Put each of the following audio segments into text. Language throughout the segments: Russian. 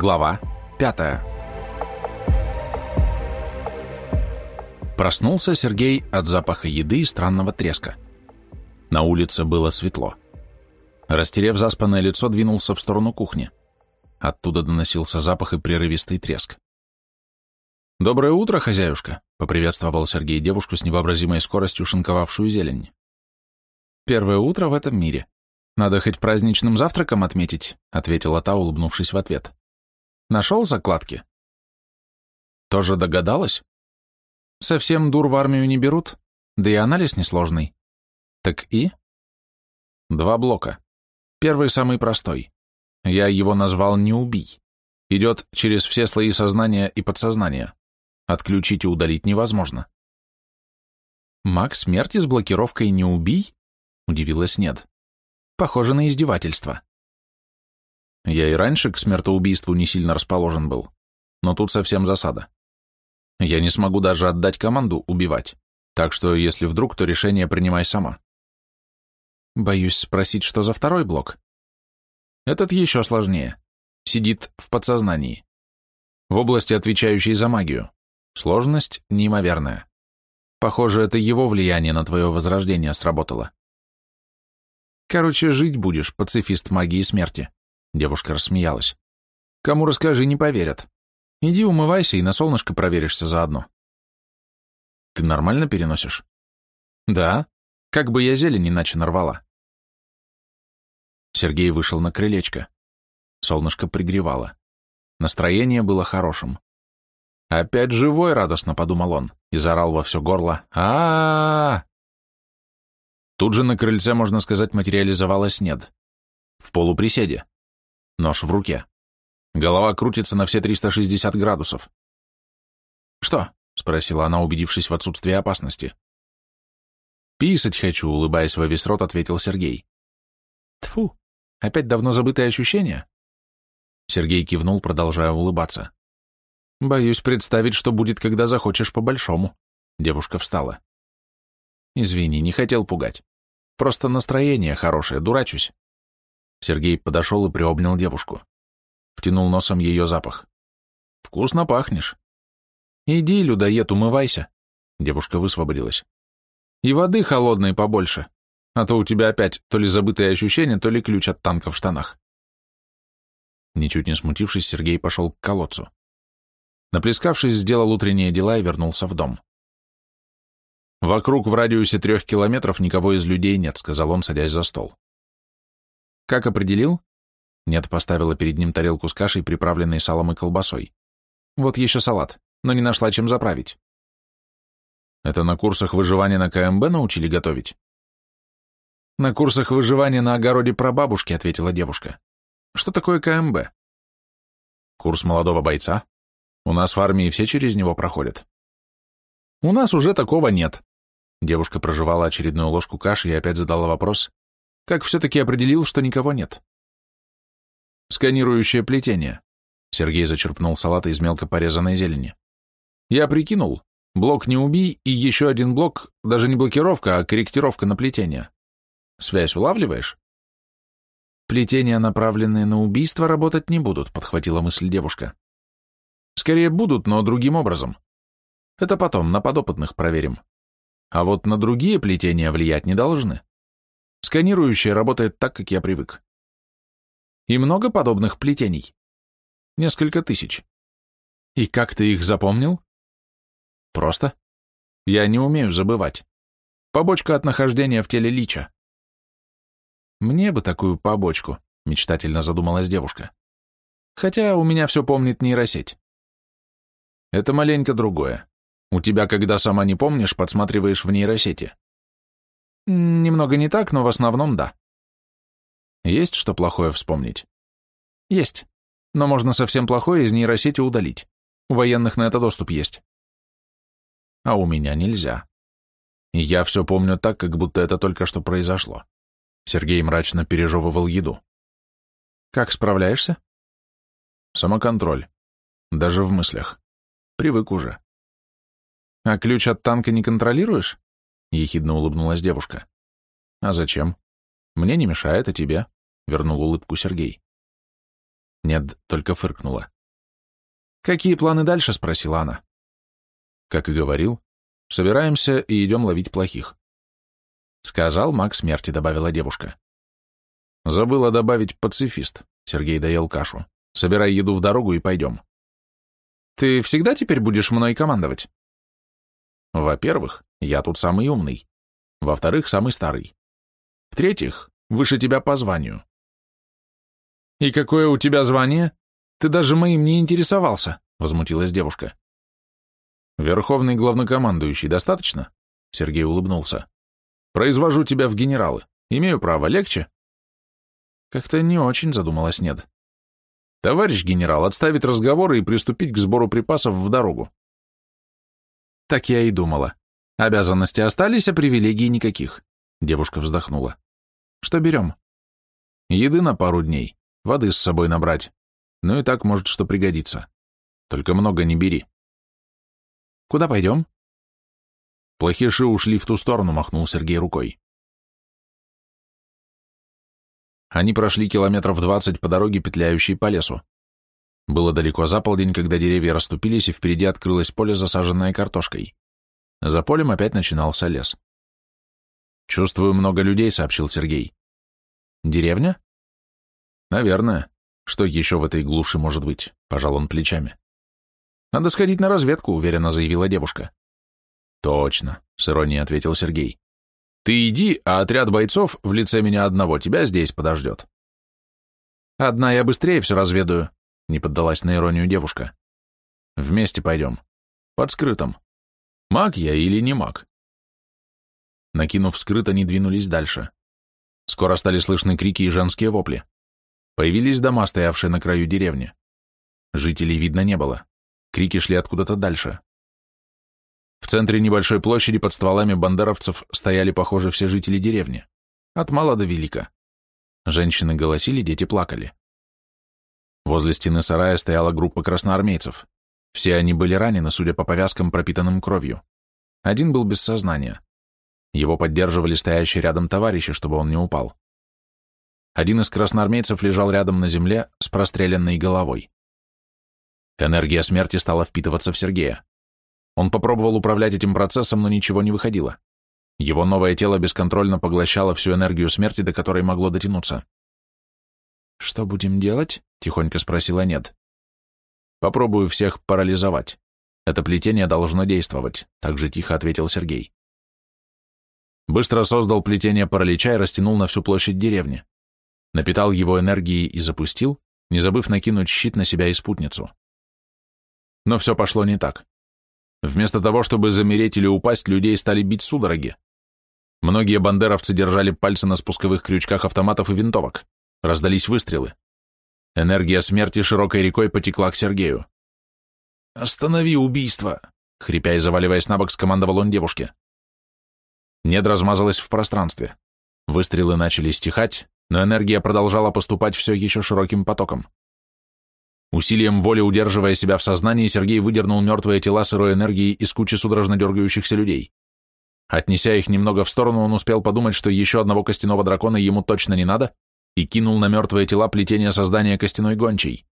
Глава 5 Проснулся Сергей от запаха еды и странного треска. На улице было светло. Растерев заспанное лицо, двинулся в сторону кухни. Оттуда доносился запах и прерывистый треск. «Доброе утро, хозяюшка», — поприветствовал Сергей девушку с невообразимой скоростью, шинковавшую зелень. «Первое утро в этом мире. Надо хоть праздничным завтраком отметить», — ответила та, улыбнувшись в ответ. Нашел закладки? Тоже догадалась? Совсем дур в армию не берут, да и анализ несложный. Так и? Два блока. Первый самый простой. Я его назвал «не убий». Идет через все слои сознания и подсознания. Отключить и удалить невозможно. Маг смерти с блокировкой «не убий»? Удивилась Нед. Похоже на издевательство. Я и раньше к смертоубийству не сильно расположен был, но тут совсем засада. Я не смогу даже отдать команду убивать, так что если вдруг, то решение принимай сама. Боюсь спросить, что за второй блок. Этот еще сложнее. Сидит в подсознании. В области, отвечающей за магию. Сложность неимоверная. Похоже, это его влияние на твое возрождение сработало. Короче, жить будешь, пацифист магии смерти. Девушка рассмеялась. Кому расскажи, не поверят. Иди умывайся и на солнышко проверишься заодно. Ты нормально переносишь? Да. Как бы я зелень иначе нарвала. Сергей вышел на крылечко. Солнышко пригревало. Настроение было хорошим. «Опять живой!» — радостно подумал он и заорал во все горло. а, -а, -а, Тут же на крыльце, можно сказать, материализовалась Нед. В полуприседе. Нож в руке. Голова крутится на все 360 градусов. «Что?» — спросила она, убедившись в отсутствии опасности. «Писать хочу», — улыбаясь во весь рот, ответил Сергей. Тфу, опять давно забытые ощущения?» Сергей кивнул, продолжая улыбаться. «Боюсь представить, что будет, когда захочешь по-большому». Девушка встала. «Извини, не хотел пугать. Просто настроение хорошее, дурачусь». Сергей подошел и приобнял девушку. Втянул носом ее запах. «Вкусно пахнешь». «Иди, людоед, умывайся». Девушка высвободилась. «И воды холодной побольше, а то у тебя опять то ли забытые ощущения, то ли ключ от танка в штанах». Ничуть не смутившись, Сергей пошел к колодцу. Наплескавшись, сделал утренние дела и вернулся в дом. «Вокруг в радиусе трех километров никого из людей нет», — сказал он, садясь за стол. Как определил? Нет поставила перед ним тарелку с кашей, приправленной салом и колбасой. Вот еще салат, но не нашла чем заправить. Это на курсах выживания на КМБ научили готовить? На курсах выживания на огороде прабабушки, ответила девушка. Что такое КМБ? Курс молодого бойца. У нас в армии все через него проходят. У нас уже такого нет. Девушка проживала очередную ложку каши и опять задала вопрос, как все-таки определил, что никого нет? Сканирующее плетение. Сергей зачерпнул салата из мелко порезанной зелени. Я прикинул. Блок «Не убий» и еще один блок, даже не блокировка, а корректировка на плетение. Связь улавливаешь? Плетения, направленные на убийство, работать не будут, подхватила мысль девушка. Скорее будут, но другим образом. Это потом, на подопытных проверим. А вот на другие плетения влиять не должны. Сканирующее работает так, как я привык. И много подобных плетений? Несколько тысяч. И как ты их запомнил? Просто. Я не умею забывать. Побочка от нахождения в теле лича. Мне бы такую побочку, мечтательно задумалась девушка. Хотя у меня все помнит нейросеть. Это маленько другое. У тебя, когда сама не помнишь, подсматриваешь в нейросети. Немного не так, но в основном да. Есть что плохое вспомнить? Есть. Но можно совсем плохое из нейросети удалить. У военных на это доступ есть. А у меня нельзя. Я все помню так, как будто это только что произошло. Сергей мрачно пережевывал еду. Как справляешься? Самоконтроль. Даже в мыслях. Привык уже. А ключ от танка не контролируешь? — ехидно улыбнулась девушка. «А зачем? Мне не мешает, а тебе?» — вернул улыбку Сергей. Нет, только фыркнула. «Какие планы дальше?» — спросила она. Как и говорил, собираемся и идем ловить плохих. Сказал маг смерти, добавила девушка. Забыла добавить пацифист. Сергей доел кашу. Собирай еду в дорогу и пойдем. Ты всегда теперь будешь мной командовать? Во-первых, я тут самый умный. Во-вторых, самый старый. В-третьих, выше тебя по званию. И какое у тебя звание? Ты даже моим не интересовался, возмутилась девушка. Верховный главнокомандующий достаточно? Сергей улыбнулся. Произвожу тебя в генералы. Имею право, легче? Как-то не очень задумалась Нед. Товарищ генерал, отставить разговоры и приступить к сбору припасов в дорогу. Так я и думала. Обязанности остались, а привилегий никаких. Девушка вздохнула. Что берем? Еды на пару дней, воды с собой набрать. Ну и так может что пригодится. Только много не бери. Куда пойдем? Плохиши ушли в ту сторону, махнул Сергей рукой. Они прошли километров двадцать по дороге, петляющей по лесу. Было далеко за полдень, когда деревья расступились, и впереди открылось поле, засаженное картошкой. За полем опять начинался лес. «Чувствую много людей», — сообщил Сергей. «Деревня?» «Наверное. Что еще в этой глуши может быть?» — пожал он плечами. «Надо сходить на разведку», — уверенно заявила девушка. «Точно», — с иронией ответил Сергей. Ты иди, а отряд бойцов в лице меня одного тебя здесь подождет. Одна я быстрее все разведаю, не поддалась на иронию девушка. Вместе пойдем. Под скрытым. Маг я или не маг? Накинув скрыто, они двинулись дальше. Скоро стали слышны крики и женские вопли. Появились дома, стоявшие на краю деревни. Жителей видно не было. Крики шли откуда-то дальше. В центре небольшой площади под стволами бандеровцев стояли, похоже, все жители деревни. От мала до велика. Женщины голосили, дети плакали. Возле стены сарая стояла группа красноармейцев. Все они были ранены, судя по повязкам, пропитанным кровью. Один был без сознания. Его поддерживали стоящие рядом товарищи, чтобы он не упал. Один из красноармейцев лежал рядом на земле с простреленной головой. Энергия смерти стала впитываться в Сергея. Он попробовал управлять этим процессом, но ничего не выходило. Его новое тело бесконтрольно поглощало всю энергию смерти, до которой могло дотянуться. «Что будем делать?» — тихонько спросила Нет. «Попробую всех парализовать. Это плетение должно действовать», — так же тихо ответил Сергей. Быстро создал плетение паралича и растянул на всю площадь деревни. Напитал его энергией и запустил, не забыв накинуть щит на себя и спутницу. Но все пошло не так. Вместо того, чтобы замереть или упасть, людей стали бить судороги. Многие бандеровцы держали пальцы на спусковых крючках автоматов и винтовок. Раздались выстрелы. Энергия смерти широкой рекой потекла к Сергею. «Останови убийство!» — хрипя и заваливаясь на бок, скомандовал он девушке. Нед размазалась в пространстве. Выстрелы начали стихать, но энергия продолжала поступать все еще широким потоком. Усилием воли удерживая себя в сознании, Сергей выдернул мертвые тела сырой энергии из кучи судорожно дергающихся людей. Отнеся их немного в сторону, он успел подумать, что еще одного костяного дракона ему точно не надо, и кинул на мертвые тела плетение создания костяной гончей.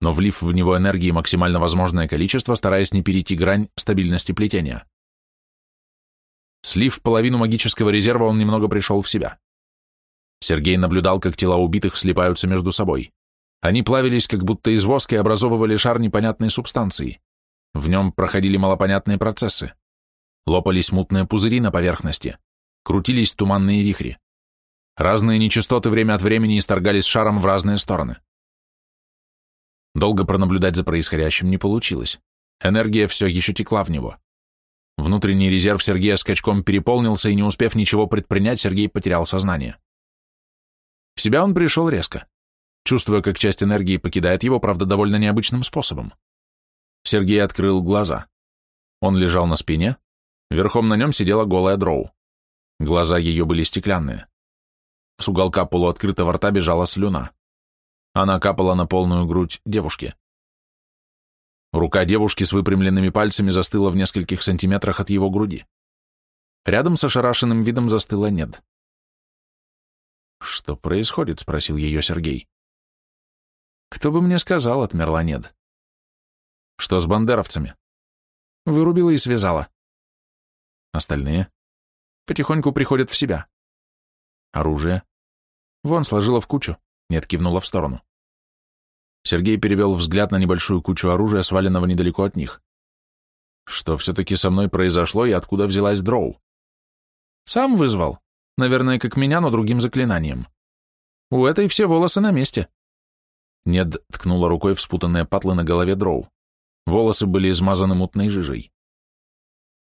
Но влив в него энергии максимально возможное количество, стараясь не перейти грань стабильности плетения. Слив половину магического резерва, он немного пришел в себя. Сергей наблюдал, как тела убитых слипаются между собой. Они плавились как будто из воска и образовывали шар непонятной субстанции. В нем проходили малопонятные процессы. Лопались мутные пузыри на поверхности, крутились туманные вихри. Разные нечистоты время от времени исторгались шаром в разные стороны. Долго пронаблюдать за происходящим не получилось. Энергия все еще текла в него. Внутренний резерв Сергея скачком переполнился, и не успев ничего предпринять, Сергей потерял сознание. В себя он пришел резко чувствуя, как часть энергии покидает его, правда, довольно необычным способом. Сергей открыл глаза. Он лежал на спине, верхом на нем сидела голая дроу. Глаза ее были стеклянные. С уголка полуоткрытого рта бежала слюна. Она капала на полную грудь девушки. Рука девушки с выпрямленными пальцами застыла в нескольких сантиметрах от его груди. Рядом с ошарашенным видом застыла Нед. «Что происходит?» — спросил ее Сергей. Кто бы мне сказал, отмерла Нед. Что с бандеровцами? Вырубила и связала. Остальные? Потихоньку приходят в себя. Оружие? Вон, сложила в кучу. Нет, кивнула в сторону. Сергей перевел взгляд на небольшую кучу оружия, сваленного недалеко от них. Что все-таки со мной произошло и откуда взялась дроу? Сам вызвал. Наверное, как меня, но другим заклинанием. У этой все волосы на месте. Нед ткнула рукой в спутанные патлы на голове дроу. Волосы были измазаны мутной жижей.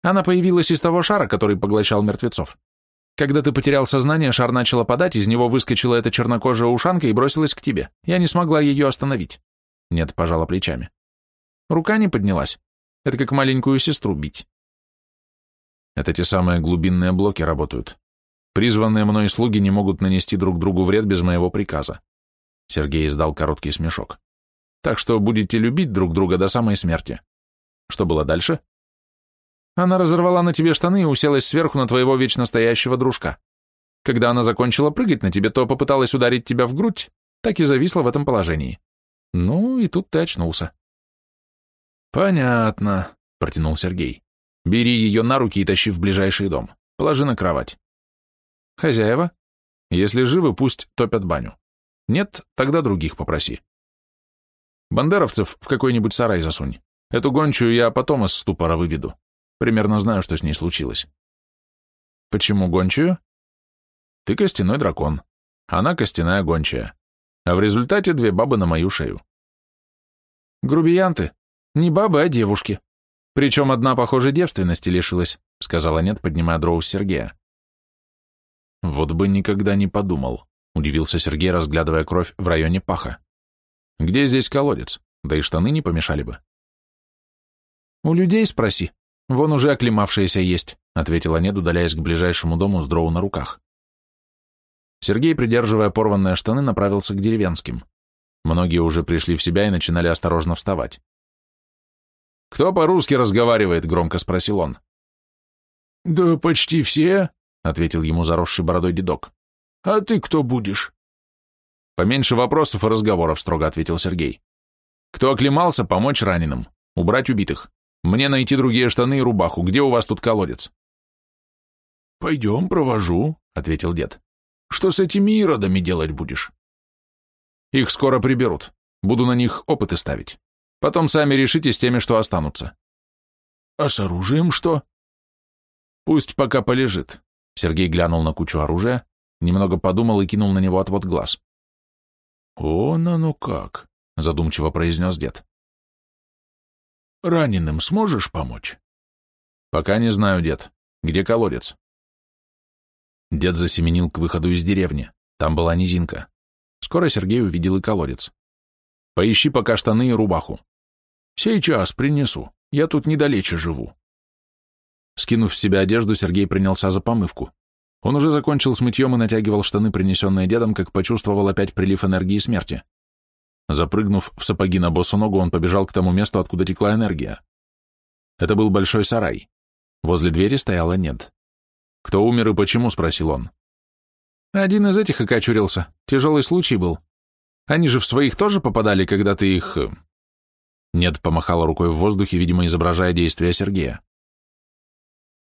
Она появилась из того шара, который поглощал мертвецов. Когда ты потерял сознание, шар начал опадать, из него выскочила эта чернокожая ушанка и бросилась к тебе. Я не смогла ее остановить. Нет, пожала плечами. Рука не поднялась. Это как маленькую сестру бить. Это те самые глубинные блоки работают. Призванные мной слуги не могут нанести друг другу вред без моего приказа. Сергей издал короткий смешок. Так что будете любить друг друга до самой смерти. Что было дальше? Она разорвала на тебе штаны и уселась сверху на твоего вечно стоящего дружка. Когда она закончила прыгать на тебе, то попыталась ударить тебя в грудь, так и зависла в этом положении. Ну, и тут ты очнулся. Понятно, протянул Сергей. Бери ее на руки и тащи в ближайший дом. Положи на кровать. Хозяева? Если живы, пусть топят баню. Нет, тогда других попроси. Бандеровцев в какой-нибудь сарай засунь. Эту гончую я потом из ступора выведу. Примерно знаю, что с ней случилось. Почему гончую? Ты костяной дракон. Она костяная гончая. А в результате две бабы на мою шею. Грубиянты. Не бабы, а девушки. Причем одна, похоже, девственности лишилась, сказала нет, поднимая дроу Сергея. Вот бы никогда не подумал, удивился Сергей, разглядывая кровь в районе паха. Где здесь колодец? Да и штаны не помешали бы. У людей спроси, «Вон уже оклемавшиеся есть», — ответила Нед, удаляясь к ближайшему дому с дроу на руках. Сергей, придерживая порванные штаны, направился к деревенским. Многие уже пришли в себя и начинали осторожно вставать. «Кто по-русски разговаривает?» — громко спросил он. «Да почти все», — ответил ему заросший бородой дедок. «А ты кто будешь?» «Поменьше вопросов и разговоров», — строго ответил Сергей. «Кто оклемался, помочь раненым, убрать убитых. Мне найти другие штаны и рубаху. Где у вас тут колодец?» «Пойдем, провожу», — ответил дед. «Что с этими иродами делать будешь?» «Их скоро приберут. Буду на них опыты ставить. Потом сами решите с теми, что останутся». «А с оружием что?» «Пусть пока полежит», — Сергей глянул на кучу оружия, немного подумал и кинул на него отвод глаз. «О, на ну как», — задумчиво произнес дед. Раненым сможешь помочь? Пока не знаю, дед. Где колодец? Дед засеменил к выходу из деревни. Там была низинка. Скоро Сергей увидел и колодец. Поищи пока штаны и рубаху. Сейчас принесу. Я тут недалече живу. Скинув с себя одежду, Сергей принялся за помывку. Он уже закончил с мытьем и натягивал штаны, принесенные дедом, как почувствовал опять прилив энергии смерти. Запрыгнув в сапоги на босу ногу, он побежал к тому месту, откуда текла энергия. Это был большой сарай. Возле двери стояла Нед. «Кто умер и почему?» — спросил он. «Один из этих окочурился. Тяжелый случай был. Они же в своих тоже попадали, когда ты их...» э, Нед помахала рукой в воздухе, видимо, изображая действия Сергея.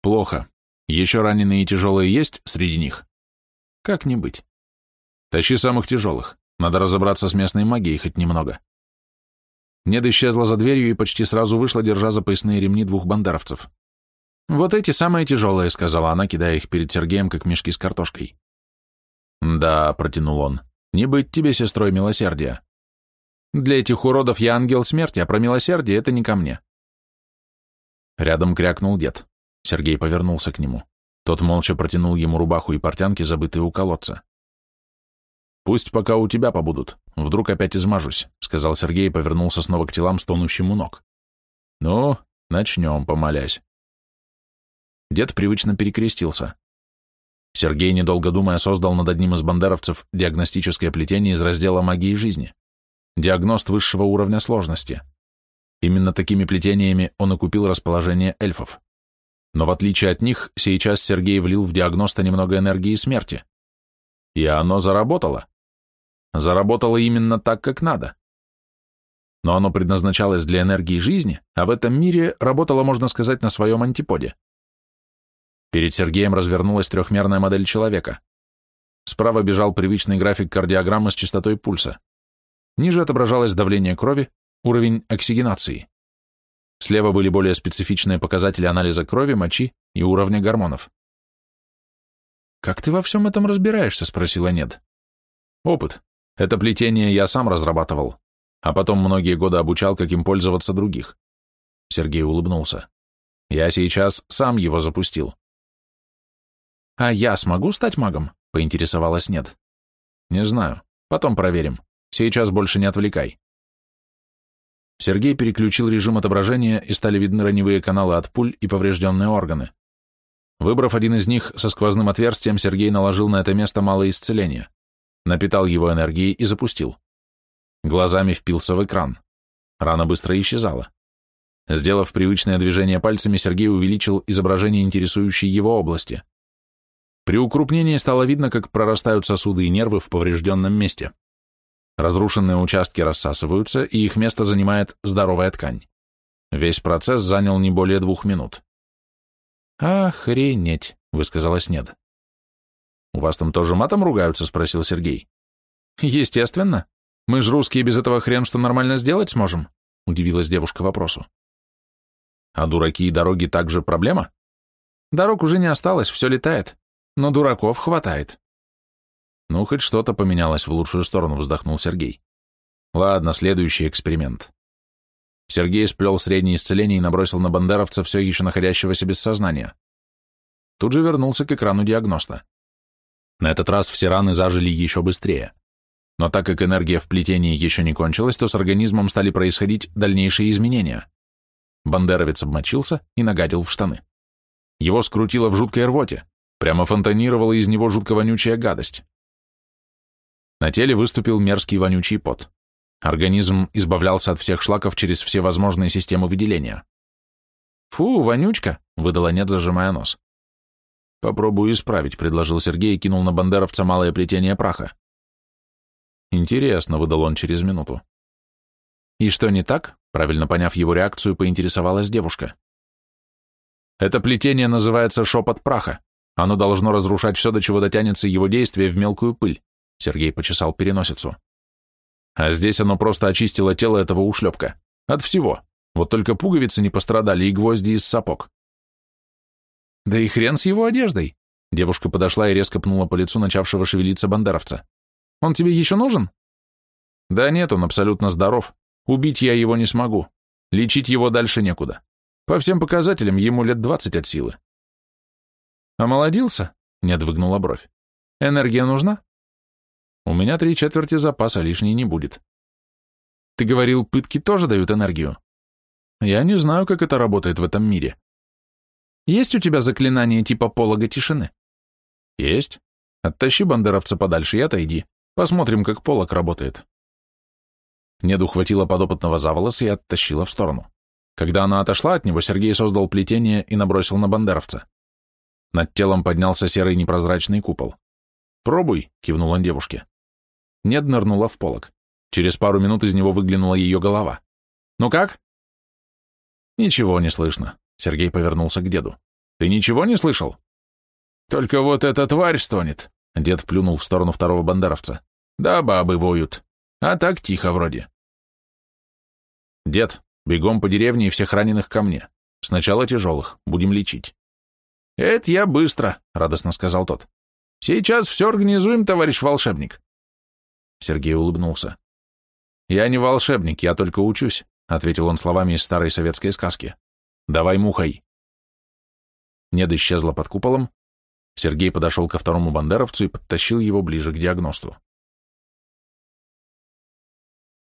«Плохо. Еще раненые и тяжелые есть среди них?» «Как не быть?» «Тащи самых тяжелых. Надо разобраться с местной магией хоть немного. Нед исчезла за дверью и почти сразу вышла, держа за поясные ремни двух бандеровцев. «Вот эти самые тяжелые», — сказала она, кидая их перед Сергеем, как мешки с картошкой. «Да», — протянул он, — «не быть тебе сестрой милосердия. Для этих уродов я ангел смерти, а про милосердие это не ко мне». Рядом крякнул дед. Сергей повернулся к нему. Тот молча протянул ему рубаху и портянки, забытые у колодца. «Пусть пока у тебя побудут. Вдруг опять измажусь», — сказал Сергей и повернулся снова к телам, стонущим у ног. «Ну, начнем, помолясь». Дед привычно перекрестился. Сергей, недолго думая, создал над одним из бандеровцев диагностическое плетение из раздела магии жизни. Диагност высшего уровня сложности. Именно такими плетениями он и купил расположение эльфов. Но в отличие от них, сейчас Сергей влил в диагноста немного энергии смерти. И оно заработало заработала именно так, как надо. но оно предназначалось для энергии жизни, а в этом мире работало, можно сказать, на своем антиподе. Перед Сергеем развернулась трехмерная модель человека. Справа бежал привычный график кардиограммы с частотой пульса. Ниже отображалось давление крови, уровень оксигенации. Слева были более специфичные показатели анализа крови, мочи и уровня гормонов. «Как ты во всем этом разбираешься?» — спросила Нед. «Опыт. Это плетение я сам разрабатывал, а потом многие годы обучал, как им пользоваться других». Сергей улыбнулся. «Я сейчас сам его запустил». «А я смогу стать магом?» — поинтересовалась Нед. «Не знаю. Потом проверим. Сейчас больше не отвлекай». Сергей переключил режим отображения, и стали видны раневые каналы от пуль и поврежденные органы. Выбрав один из них со сквозным отверстием, Сергей наложил на это место малое исцеление, напитал его энергией и запустил. Глазами впился в экран. Рана быстро исчезала. Сделав привычное движение пальцами, Сергей увеличил изображение интересующей его области. При укрупнении стало видно, как прорастают сосуды и нервы в поврежденном месте. Разрушенные участки рассасываются, и их место занимает здоровая ткань. Весь процесс занял не более двух минут. «Охренеть», — высказалась Нед. «У вас там тоже матом ругаются?» — спросил Сергей. «Естественно. Мы же русские без этого хрен что нормально сделать сможем?» — удивилась девушка вопросу. «А дураки и дороги также проблема?» «Дорог уже не осталось, все летает но дураков хватает. Ну, хоть что-то поменялось в лучшую сторону, вздохнул Сергей. Ладно, следующий эксперимент. Сергей сплел среднее исцеление и набросил на бандеровца все еще находящегося без сознания. Тут же вернулся к экрану диагноста. На этот раз все раны зажили еще быстрее. Но так как энергия в плетении еще не кончилась, то с организмом стали происходить дальнейшие изменения. Бандеровец обмочился и нагадил в штаны. Его скрутило в жуткой рвоте. Прямо фонтанировала из него жутко вонючая гадость. На теле выступил мерзкий вонючий пот. Организм избавлялся от всех шлаков через все возможные системы выделения. «Фу, вонючка!» — выдала нет, зажимая нос. «Попробую исправить», — предложил Сергей и кинул на бандеровца малое плетение праха. «Интересно», — выдал он через минуту. «И что не так?» — правильно поняв его реакцию, поинтересовалась девушка. «Это плетение называется шепот праха. Оно должно разрушать все, до чего дотянется его действие в мелкую пыль. Сергей почесал переносицу. А здесь оно просто очистило тело этого ушлепка. От всего. Вот только пуговицы не пострадали и гвозди из сапог. Да и хрен с его одеждой. Девушка подошла и резко пнула по лицу начавшего шевелиться бандеровца. Он тебе еще нужен? Да нет, он абсолютно здоров. Убить я его не смогу. Лечить его дальше некуда. По всем показателям ему лет двадцать от силы. «Омолодился?» — Нед выгнула бровь. «Энергия нужна?» «У меня три четверти запаса, лишней не будет». «Ты говорил, пытки тоже дают энергию?» «Я не знаю, как это работает в этом мире». «Есть у тебя заклинание типа полога тишины?» «Есть. Оттащи бандеровца подальше и отойди. Посмотрим, как полог работает». Неду хватило подопытного за волосы и оттащила в сторону. Когда она отошла от него, Сергей создал плетение и набросил на бандеровца. Над телом поднялся серый непрозрачный купол. «Пробуй», — кивнул он девушке. Нед нырнула в полок. Через пару минут из него выглянула ее голова. «Ну как?» «Ничего не слышно», — Сергей повернулся к деду. «Ты ничего не слышал?» «Только вот эта тварь стонет», — дед плюнул в сторону второго бандеровца. «Да, бабы воют. А так тихо вроде». «Дед, бегом по деревне и всех раненых ко мне. Сначала тяжелых, будем лечить». «Это я быстро», — радостно сказал тот. «Сейчас все организуем, товарищ волшебник». Сергей улыбнулся. «Я не волшебник, я только учусь», — ответил он словами из старой советской сказки. «Давай мухой». Нед исчезла под куполом. Сергей подошел ко второму бандеровцу и подтащил его ближе к диагносту.